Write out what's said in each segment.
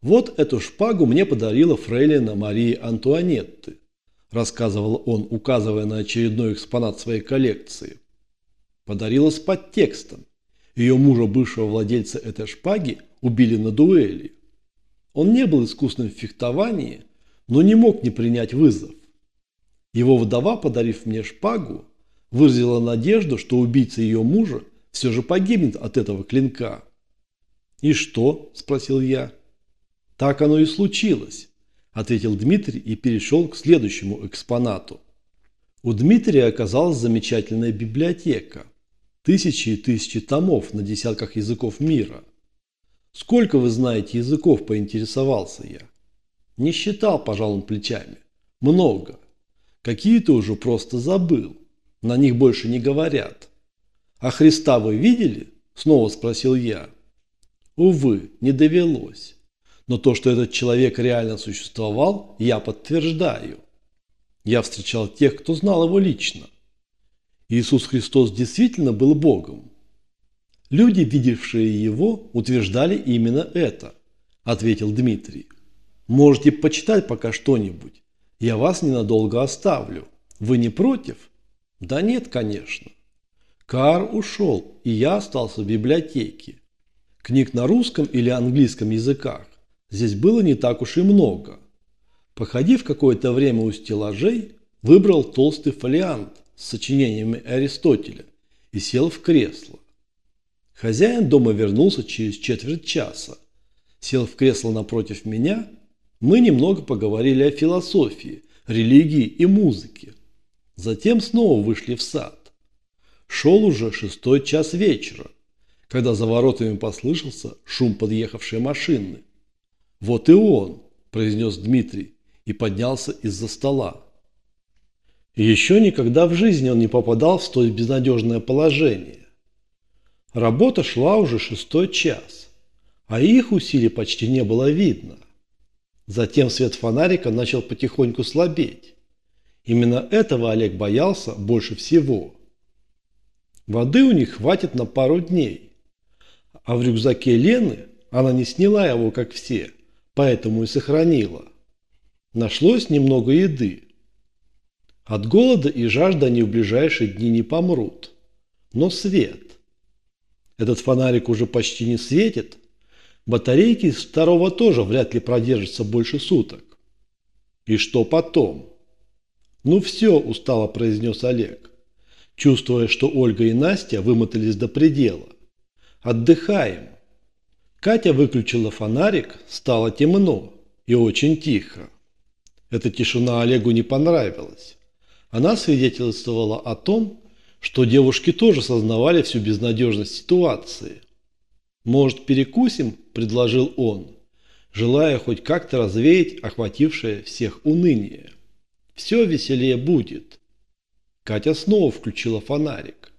Вот эту шпагу мне подарила фрейлина Марии Антуанетты, рассказывал он, указывая на очередной экспонат своей коллекции. Подарила с подтекстом. Ее мужа, бывшего владельца этой шпаги, убили на дуэли. Он не был искусным в фехтовании, но не мог не принять вызов. Его вдова, подарив мне шпагу, выразила надежду, что убийца ее мужа все же погибнет от этого клинка. «И что?» – спросил я. «Так оно и случилось», – ответил Дмитрий и перешел к следующему экспонату. У Дмитрия оказалась замечательная библиотека. Тысячи и тысячи томов на десятках языков мира. «Сколько вы знаете языков?» – поинтересовался я. Не считал, пожал он плечами. Много. Какие-то уже просто забыл. На них больше не говорят. А Христа вы видели? Снова спросил я. Увы, не довелось. Но то, что этот человек реально существовал, я подтверждаю. Я встречал тех, кто знал его лично. Иисус Христос действительно был Богом. Люди, видевшие его, утверждали именно это, ответил Дмитрий. Можете почитать пока что-нибудь. Я вас ненадолго оставлю. Вы не против? Да нет, конечно. Кар ушел, и я остался в библиотеке. Книг на русском или английском языках здесь было не так уж и много. Походив какое-то время у стеллажей, выбрал толстый фолиант с сочинениями Аристотеля и сел в кресло. Хозяин дома вернулся через четверть часа, сел в кресло напротив меня мы немного поговорили о философии, религии и музыке. Затем снова вышли в сад. Шел уже шестой час вечера, когда за воротами послышался шум подъехавшей машины. «Вот и он», – произнес Дмитрий и поднялся из-за стола. еще никогда в жизни он не попадал в столь безнадежное положение. Работа шла уже шестой час, а их усилий почти не было видно. Затем свет фонарика начал потихоньку слабеть. Именно этого Олег боялся больше всего. Воды у них хватит на пару дней. А в рюкзаке Лены она не сняла его, как все, поэтому и сохранила. Нашлось немного еды. От голода и жажды они в ближайшие дни не помрут. Но свет. Этот фонарик уже почти не светит, Батарейки из второго тоже вряд ли продержатся больше суток. И что потом? Ну все, устало произнес Олег, чувствуя, что Ольга и Настя вымотались до предела. Отдыхаем. Катя выключила фонарик, стало темно и очень тихо. Эта тишина Олегу не понравилась. Она свидетельствовала о том, что девушки тоже сознавали всю безнадежность ситуации. «Может, перекусим?» – предложил он, желая хоть как-то развеять охватившее всех уныние. «Все веселее будет». Катя снова включила фонарик.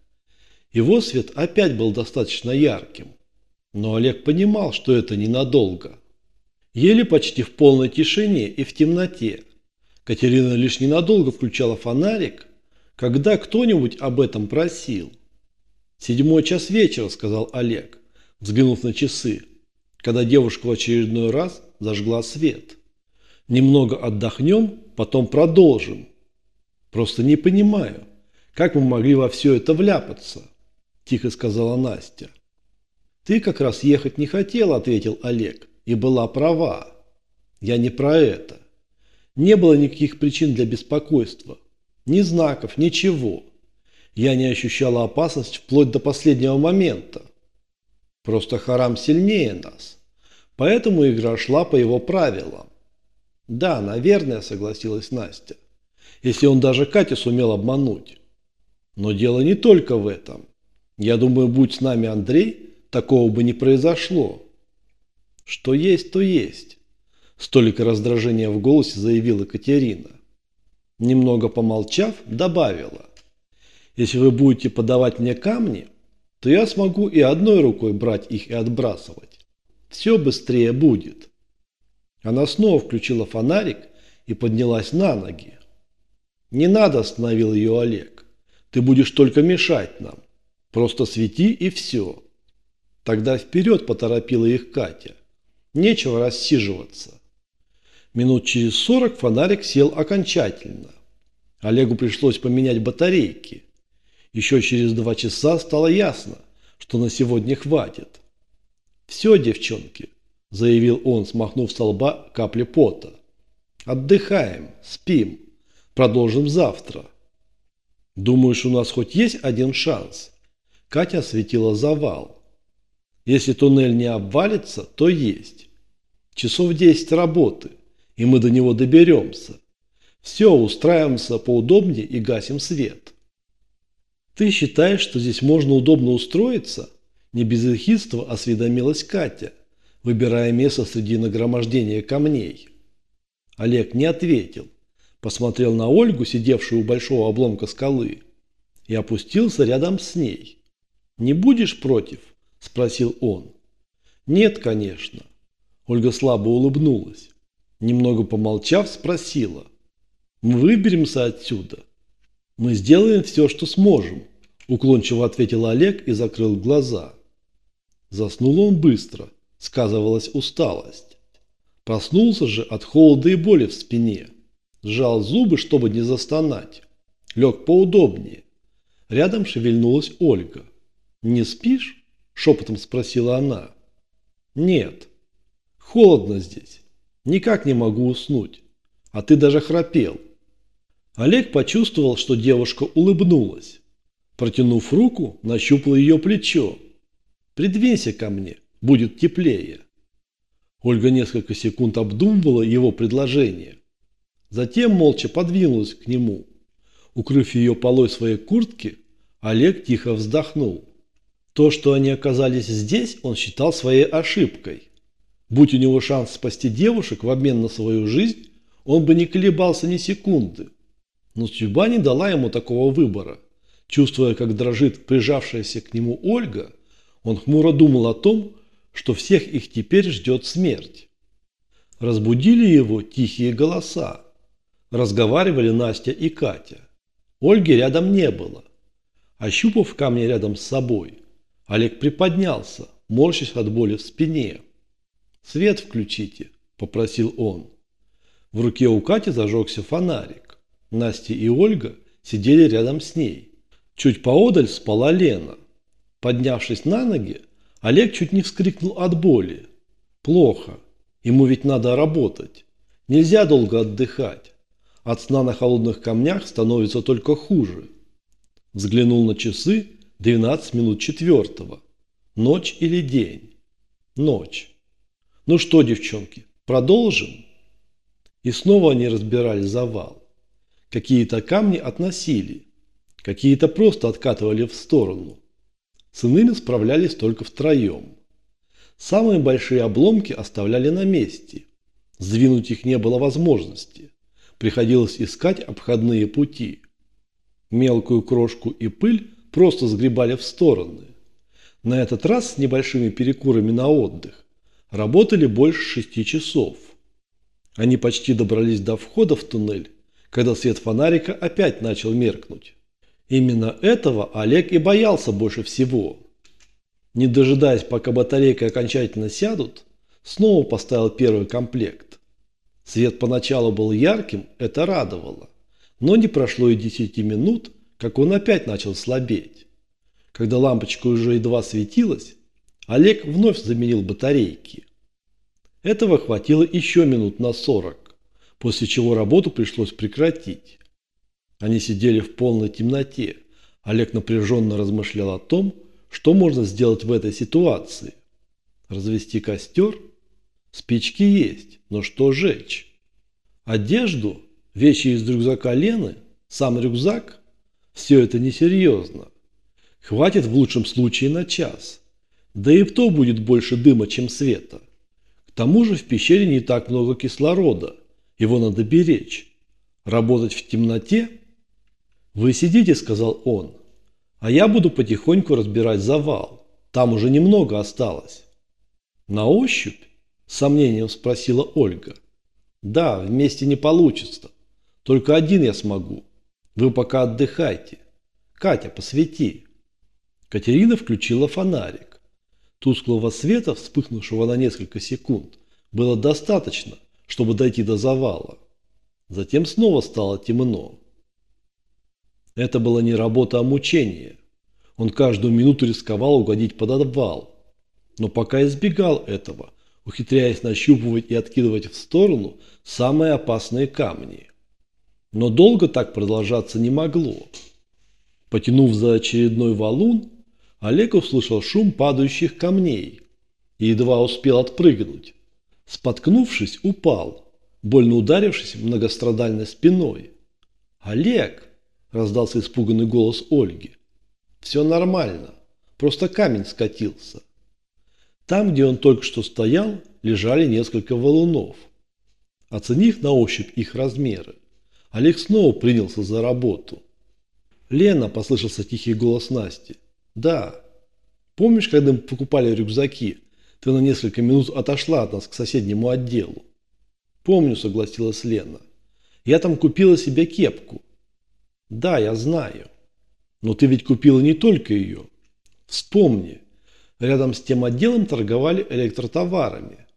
Его свет опять был достаточно ярким. Но Олег понимал, что это ненадолго. Еле почти в полной тишине и в темноте. Катерина лишь ненадолго включала фонарик, когда кто-нибудь об этом просил. «Седьмой час вечера», – сказал Олег взглянув на часы, когда девушка в очередной раз зажгла свет. Немного отдохнем, потом продолжим. Просто не понимаю, как мы могли во все это вляпаться, тихо сказала Настя. Ты как раз ехать не хотел, ответил Олег, и была права. Я не про это. Не было никаких причин для беспокойства. Ни знаков, ничего. Я не ощущала опасность вплоть до последнего момента. Просто Харам сильнее нас. Поэтому игра шла по его правилам. Да, наверное, согласилась Настя. Если он даже Катю сумел обмануть. Но дело не только в этом. Я думаю, будь с нами Андрей, такого бы не произошло. Что есть, то есть. Столько раздражения в голосе заявила Катерина. Немного помолчав, добавила. Если вы будете подавать мне камни, то я смогу и одной рукой брать их и отбрасывать. Все быстрее будет. Она снова включила фонарик и поднялась на ноги. «Не надо», – остановил ее Олег. «Ты будешь только мешать нам. Просто свети и все». «Тогда вперед», – поторопила их Катя. Нечего рассиживаться. Минут через сорок фонарик сел окончательно. Олегу пришлось поменять батарейки. Еще через два часа стало ясно, что на сегодня хватит. «Все, девчонки», – заявил он, смахнув с лба капли пота. «Отдыхаем, спим, продолжим завтра». «Думаешь, у нас хоть есть один шанс?» Катя осветила завал. «Если туннель не обвалится, то есть. Часов десять работы, и мы до него доберемся. Все, устраиваемся поудобнее и гасим свет». «Ты считаешь, что здесь можно удобно устроиться?» Не без эхидства осведомилась Катя, выбирая место среди нагромождения камней. Олег не ответил посмотрел на Ольгу, сидевшую у большого обломка скалы, и опустился рядом с ней. «Не будешь против?» – спросил он. «Нет, конечно». Ольга слабо улыбнулась. Немного помолчав, спросила. «Мы выберемся отсюда?» «Мы сделаем все, что сможем», – уклончиво ответил Олег и закрыл глаза. Заснул он быстро, сказывалась усталость. Проснулся же от холода и боли в спине. Сжал зубы, чтобы не застонать. Лег поудобнее. Рядом шевельнулась Ольга. «Не спишь?» – шепотом спросила она. «Нет. Холодно здесь. Никак не могу уснуть. А ты даже храпел». Олег почувствовал, что девушка улыбнулась. Протянув руку, нащупал ее плечо. «Придвинься ко мне, будет теплее». Ольга несколько секунд обдумывала его предложение. Затем молча подвинулась к нему. Укрыв ее полой своей куртки, Олег тихо вздохнул. То, что они оказались здесь, он считал своей ошибкой. Будь у него шанс спасти девушек в обмен на свою жизнь, он бы не колебался ни секунды. Но судьба не дала ему такого выбора. Чувствуя, как дрожит прижавшаяся к нему Ольга, он хмуро думал о том, что всех их теперь ждет смерть. Разбудили его тихие голоса. Разговаривали Настя и Катя. Ольги рядом не было. Ощупав камни рядом с собой, Олег приподнялся, морщась от боли в спине. «Свет включите», – попросил он. В руке у Кати зажегся фонарик. Настя и Ольга сидели рядом с ней. Чуть поодаль спала Лена. Поднявшись на ноги, Олег чуть не вскрикнул от боли. Плохо. Ему ведь надо работать. Нельзя долго отдыхать. От сна на холодных камнях становится только хуже. Взглянул на часы 12 минут четвертого. Ночь или день? Ночь. Ну что, девчонки, продолжим? И снова они разбирали завал. Какие-то камни относили, какие-то просто откатывали в сторону. С иными справлялись только втроем. Самые большие обломки оставляли на месте. Сдвинуть их не было возможности приходилось искать обходные пути. Мелкую крошку и пыль просто сгребали в стороны. На этот раз с небольшими перекурами на отдых работали больше шести часов. Они почти добрались до входа в туннель, когда свет фонарика опять начал меркнуть. Именно этого Олег и боялся больше всего. Не дожидаясь, пока батарейки окончательно сядут, снова поставил первый комплект. Свет поначалу был ярким, это радовало. Но не прошло и десяти минут, как он опять начал слабеть. Когда лампочка уже едва светилась, Олег вновь заменил батарейки. Этого хватило еще минут на сорок, после чего работу пришлось прекратить. Они сидели в полной темноте. Олег напряженно размышлял о том, что можно сделать в этой ситуации. Развести костер – Спички есть, но что жечь? Одежду, вещи из рюкзака Лены, сам рюкзак – все это несерьезно. Хватит в лучшем случае на час. Да и то будет больше дыма, чем света. К тому же в пещере не так много кислорода. Его надо беречь. Работать в темноте? Вы сидите, сказал он. А я буду потихоньку разбирать завал. Там уже немного осталось. На ощупь? С сомнением спросила Ольга. Да, вместе не получится. Только один я смогу. Вы пока отдыхайте. Катя, посвети. Катерина включила фонарик. Тусклого света, вспыхнувшего на несколько секунд, было достаточно, чтобы дойти до завала. Затем снова стало темно. Это была не работа, а мучение. Он каждую минуту рисковал угодить под обвал. Но пока избегал этого, ухитряясь нащупывать и откидывать в сторону самые опасные камни. Но долго так продолжаться не могло. Потянув за очередной валун, Олег услышал шум падающих камней и едва успел отпрыгнуть. Споткнувшись, упал, больно ударившись многострадальной спиной. «Олег!» – раздался испуганный голос Ольги. «Все нормально, просто камень скатился». Там, где он только что стоял, лежали несколько валунов. Оценив на ощупь их размеры, Олег снова принялся за работу. «Лена!» – послышался тихий голос Насти. «Да. Помнишь, когда мы покупали рюкзаки, ты на несколько минут отошла от нас к соседнему отделу?» «Помню», – согласилась Лена. «Я там купила себе кепку». «Да, я знаю. Но ты ведь купила не только ее. Вспомни, Рядом с тем отделом торговали электротоварами.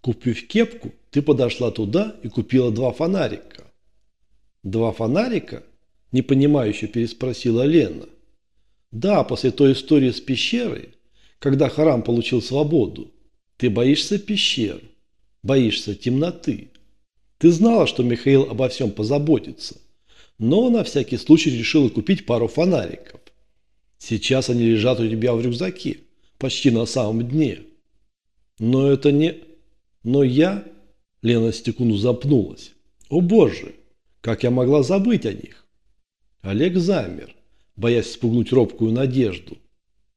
Купив кепку, ты подошла туда и купила два фонарика. Два фонарика? Непонимающе переспросила Лена. Да, после той истории с пещерой, когда Харам получил свободу, ты боишься пещер, боишься темноты. Ты знала, что Михаил обо всем позаботится, но на всякий случай решила купить пару фонариков. Сейчас они лежат у тебя в рюкзаке почти на самом дне. Но это не... Но я... Лена секунду запнулась. О боже, как я могла забыть о них? Олег замер, боясь спугнуть робкую надежду.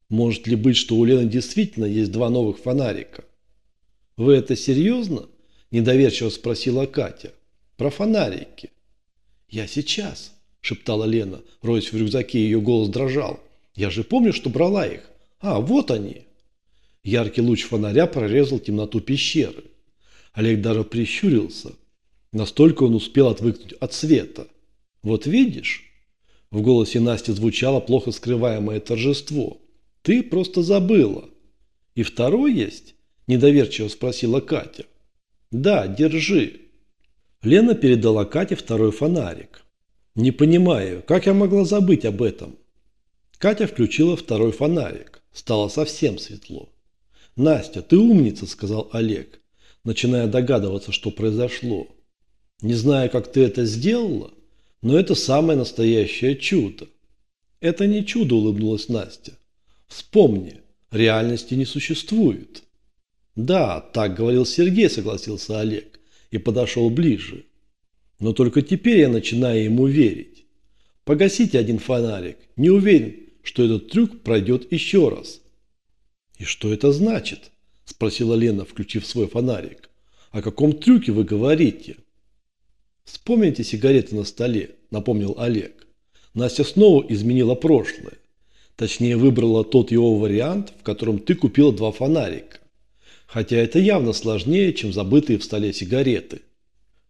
Может ли быть, что у Лены действительно есть два новых фонарика? Вы это серьезно? Недоверчиво спросила Катя. Про фонарики. Я сейчас, шептала Лена, роясь в рюкзаке, ее голос дрожал. Я же помню, что брала их. А, вот они. Яркий луч фонаря прорезал темноту пещеры. Олег даже прищурился. Настолько он успел отвыкнуть от света. Вот видишь? В голосе Насти звучало плохо скрываемое торжество. Ты просто забыла. И второй есть? Недоверчиво спросила Катя. Да, держи. Лена передала Кате второй фонарик. Не понимаю, как я могла забыть об этом? Катя включила второй фонарик. Стало совсем светло. «Настя, ты умница», – сказал Олег, начиная догадываться, что произошло. «Не знаю, как ты это сделала, но это самое настоящее чудо». «Это не чудо», – улыбнулась Настя. «Вспомни, реальности не существует». «Да, так говорил Сергей», – согласился Олег и подошел ближе. «Но только теперь я начинаю ему верить. Погасите один фонарик. Не уверен, что этот трюк пройдет еще раз. «И что это значит?» – спросила Лена, включив свой фонарик. «О каком трюке вы говорите?» «Вспомните сигареты на столе», – напомнил Олег. Настя снова изменила прошлое. Точнее, выбрала тот его вариант, в котором ты купила два фонарика. Хотя это явно сложнее, чем забытые в столе сигареты.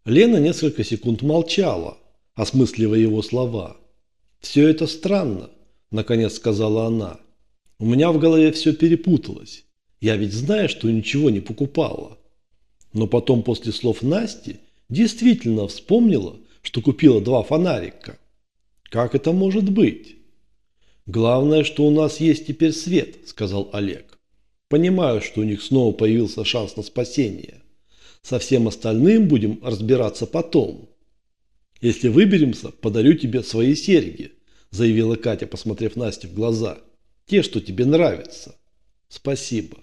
Лена несколько секунд молчала, осмысливая его слова. «Все это странно», наконец сказала она. У меня в голове все перепуталось. Я ведь знаю, что ничего не покупала. Но потом после слов Насти действительно вспомнила, что купила два фонарика. Как это может быть? Главное, что у нас есть теперь свет, сказал Олег. Понимаю, что у них снова появился шанс на спасение. Со всем остальным будем разбираться потом. Если выберемся, подарю тебе свои серьги, заявила Катя, посмотрев Насте в глаза. Те, что тебе нравятся. Спасибо.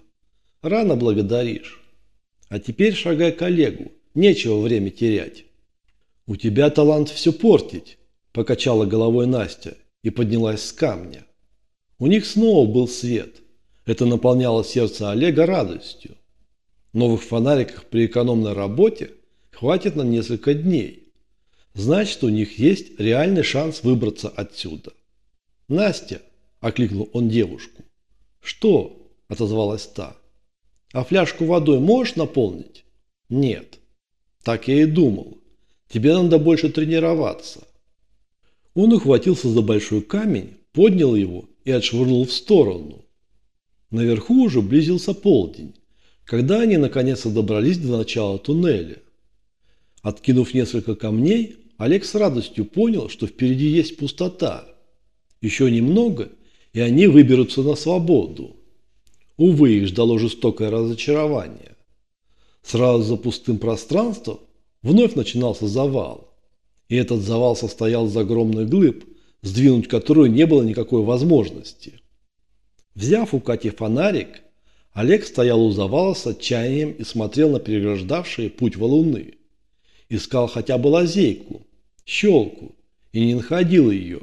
Рано благодаришь. А теперь шагай к Олегу. Нечего время терять. У тебя талант все портить, покачала головой Настя и поднялась с камня. У них снова был свет. Это наполняло сердце Олега радостью. Новых фонариков при экономной работе хватит на несколько дней. Значит, у них есть реальный шанс выбраться отсюда. «Настя!» – окликнул он девушку. «Что?» – отозвалась та. «А фляжку водой можешь наполнить?» «Нет». «Так я и думал. Тебе надо больше тренироваться». Он ухватился за большой камень, поднял его и отшвырнул в сторону. Наверху уже близился полдень, когда они наконец-то добрались до начала туннеля. Откинув несколько камней, Олег с радостью понял, что впереди есть пустота. Еще немного, и они выберутся на свободу. Увы, их ждало жестокое разочарование. Сразу за пустым пространством вновь начинался завал. И этот завал состоял из огромных глыб, сдвинуть которую не было никакой возможности. Взяв у Кати фонарик, Олег стоял у завала с отчаянием и смотрел на переграждавшие путь валуны. Искал хотя бы лазейку, щелку, и не находил ее.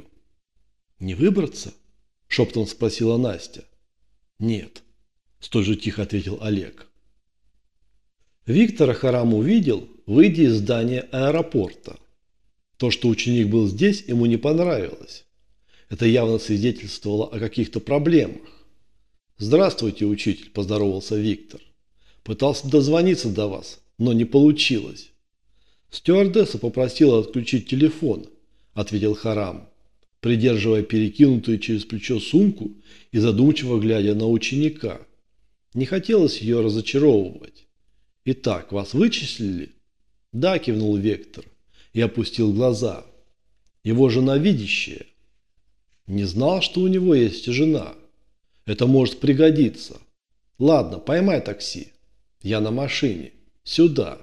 «Не выбраться?» – шептом спросила Настя. «Нет», – столь же тихо ответил Олег. Виктора Харам увидел, выйдя из здания аэропорта. То, что ученик был здесь, ему не понравилось. Это явно свидетельствовало о каких-то проблемах. «Здравствуйте, учитель», – поздоровался Виктор. «Пытался дозвониться до вас, но не получилось». «Стюардесса попросила отключить телефон», – ответил Харам, придерживая перекинутую через плечо сумку и задумчиво глядя на ученика. Не хотелось ее разочаровывать. «Итак, вас вычислили?» «Да», – кивнул Вектор и опустил глаза. «Его жена видящая». «Не знал, что у него есть жена». Это может пригодиться. Ладно, поймай такси. Я на машине. Сюда.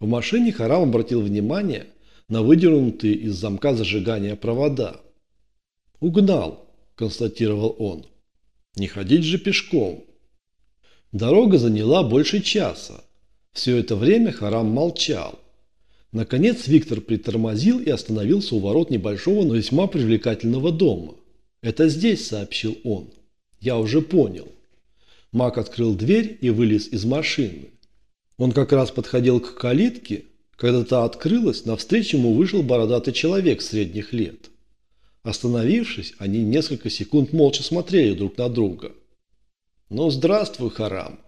В машине Харам обратил внимание на выдернутые из замка зажигания провода. «Угнал», – констатировал он. «Не ходить же пешком». Дорога заняла больше часа. Все это время Харам молчал. Наконец Виктор притормозил и остановился у ворот небольшого, но весьма привлекательного дома. «Это здесь», – сообщил он. Я уже понял. Мак открыл дверь и вылез из машины. Он как раз подходил к калитке, когда та открылась, навстречу ему вышел бородатый человек средних лет. Остановившись, они несколько секунд молча смотрели друг на друга. «Ну, здравствуй, Харам!»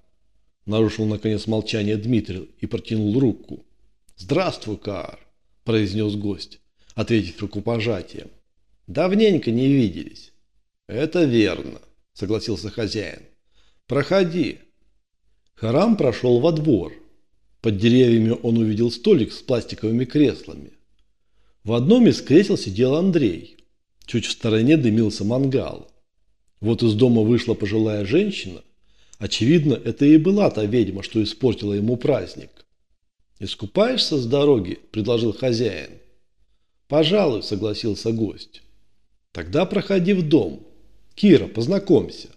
Нарушил, наконец, молчание Дмитрий и протянул руку. «Здравствуй, Каар!» – произнес гость, ответив рукопожатием. «Давненько не виделись». «Это верно согласился хозяин. Проходи. Харам прошел во двор. Под деревьями он увидел столик с пластиковыми креслами. В одном из кресел сидел Андрей. Чуть в стороне дымился мангал. Вот из дома вышла пожилая женщина. Очевидно, это и была та ведьма, что испортила ему праздник. «Искупаешься с дороги?» – предложил хозяин. «Пожалуй», – согласился гость. «Тогда проходи в дом. Кира, познакомься.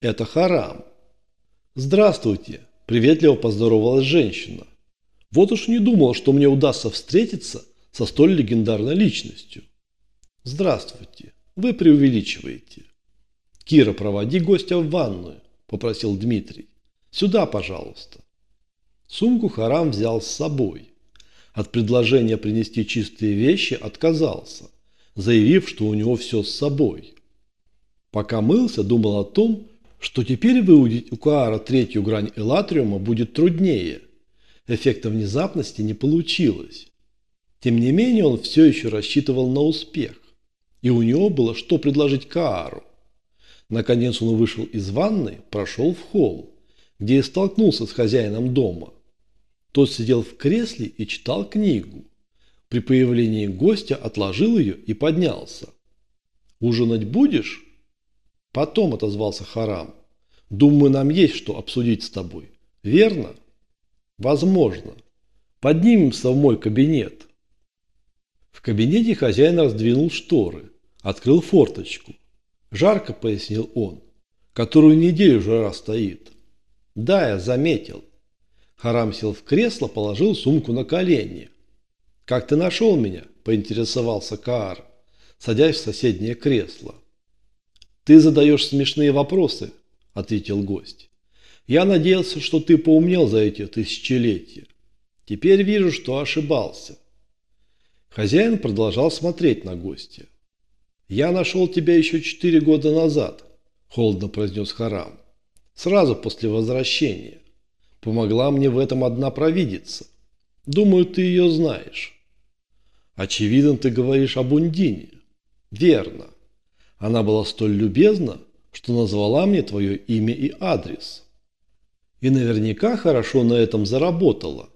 Это Харам. Здравствуйте, приветливо поздоровалась женщина. Вот уж не думал, что мне удастся встретиться со столь легендарной личностью. Здравствуйте, вы преувеличиваете. Кира, проводи гостя в ванную, попросил Дмитрий. Сюда, пожалуйста. Сумку Харам взял с собой. От предложения принести чистые вещи отказался, заявив, что у него все с собой. Пока мылся, думал о том, что теперь выудить у Каара третью грань элатриума будет труднее. Эффекта внезапности не получилось. Тем не менее, он все еще рассчитывал на успех. И у него было что предложить Каару. Наконец он вышел из ванной, прошел в холл, где и столкнулся с хозяином дома. Тот сидел в кресле и читал книгу. При появлении гостя отложил ее и поднялся. «Ужинать будешь?» Потом отозвался Харам. Думаю, нам есть что обсудить с тобой. Верно? Возможно. Поднимемся в мой кабинет. В кабинете хозяин раздвинул шторы, открыл форточку. Жарко, пояснил он, которую неделю жара стоит. Да, я заметил. Харам сел в кресло, положил сумку на колени. «Как ты нашел меня?» – поинтересовался Каар, садясь в соседнее кресло. «Ты задаешь смешные вопросы», – ответил гость. «Я надеялся, что ты поумнел за эти тысячелетия. Теперь вижу, что ошибался». Хозяин продолжал смотреть на гостя. «Я нашел тебя еще четыре года назад», – холодно произнес Харам. «Сразу после возвращения. Помогла мне в этом одна провидица. Думаю, ты ее знаешь». «Очевидно, ты говоришь об Ундине». «Верно. Она была столь любезна, что назвала мне твое имя и адрес. И наверняка хорошо на этом заработала.